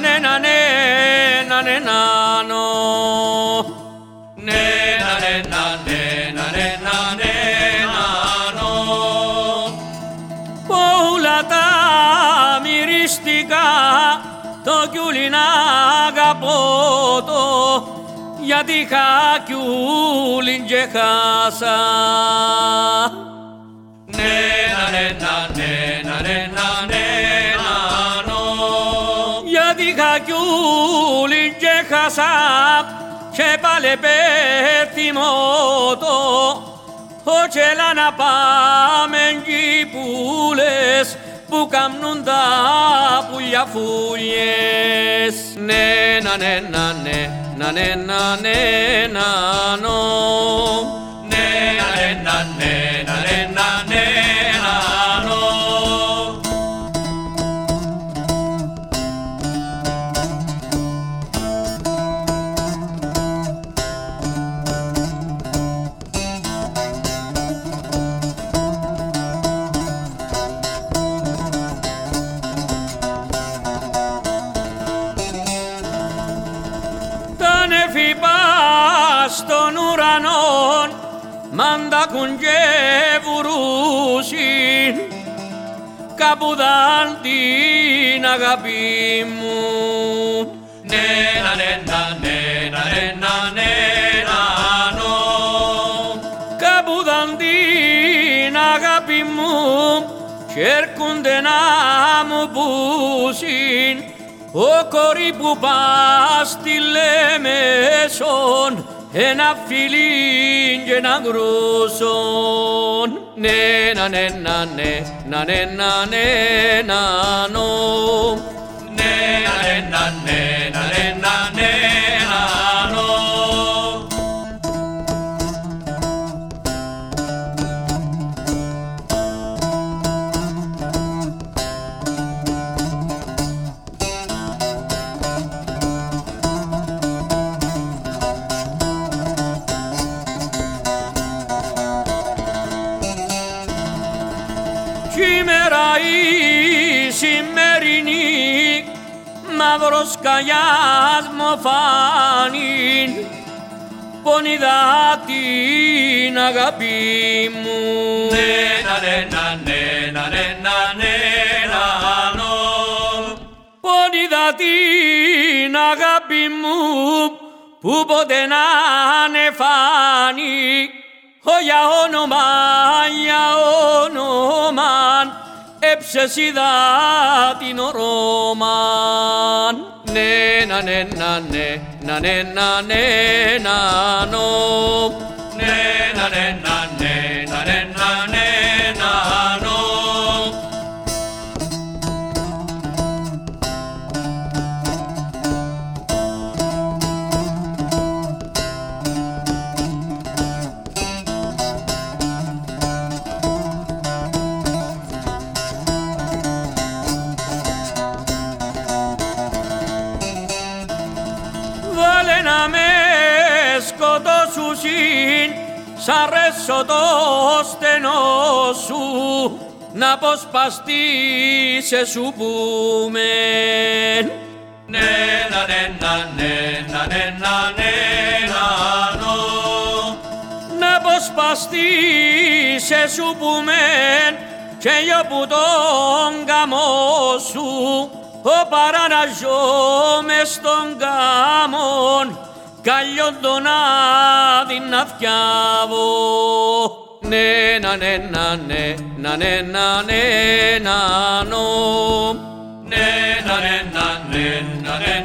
ναι, να ναι, να ναι, να νο. Ναι, να ναι, να ναι, να ναι, να ναι, να νο. Όλα τα μυριστικά το κιούλι να αγαπώ το γιατί είχα κιούλιν και χάσα. Ναι, να ναι, να ναι, να ναι, να ναι, και χάσα και πάλι πέθυμω το όχι έλα να πάμε εκεί που λες που καμνούν τα πουλιά φούλιες. Ναι, να ναι, να ναι, να ναι, να ναι, να νο. Ναι, στον ουρανό μαντακούν και βουρούσιν κάπου δαν την αγάπη μου. Ναι, να ναι, να ναι, να ναι, να ναι, να νο. Κάπου δαν την αγάπη μου και έρχονται να μου πούσιν ο κορί που πας στη Λέμεσον ένα φιλί και ένα γρούσον ναι να ναι να ναι να ναι να ναι να νο. ναι Σήμερα η σημερινή μαύρος καγιάς μου φάνει πονιδά την αγάπη μου. Ναι, να ναι, να ναι, να ναι, να ναι, να νο. Πονιδά την αγάπη μου που ποτέ να ναι φάνει ο για όνομα, για όνομα εψεσίδα την ορόμαν. Ναι, να ναι, να ναι, να ναι, να ναι, να νο. Ναι, σκοτώσουσιν Σ' αρέσω το στενό σου Να αποσπαστείς σε σου πούμε Ναι, να ναι, να ναι, να ναι, να ναι, να νο. Να αποσπαστείς σε σου πούμε και για που τον καμό σου ο παραναζώ μες στον κάμον καλλιόν τον άδει να φτιάβω. Ναι, να ναι, να ναι, να ναι, να ναι, να νο. Ναι, να ναι, να ναι, να ναι, να